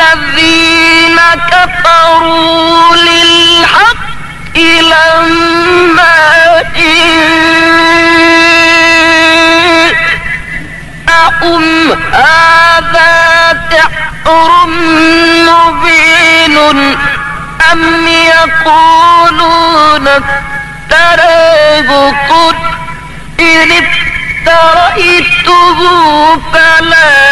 الذين كفروا للحق لما جاءهم هذا تحر مبين أم يقولون افتراه قل إن افتريته فلا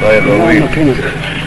Vai evoluir.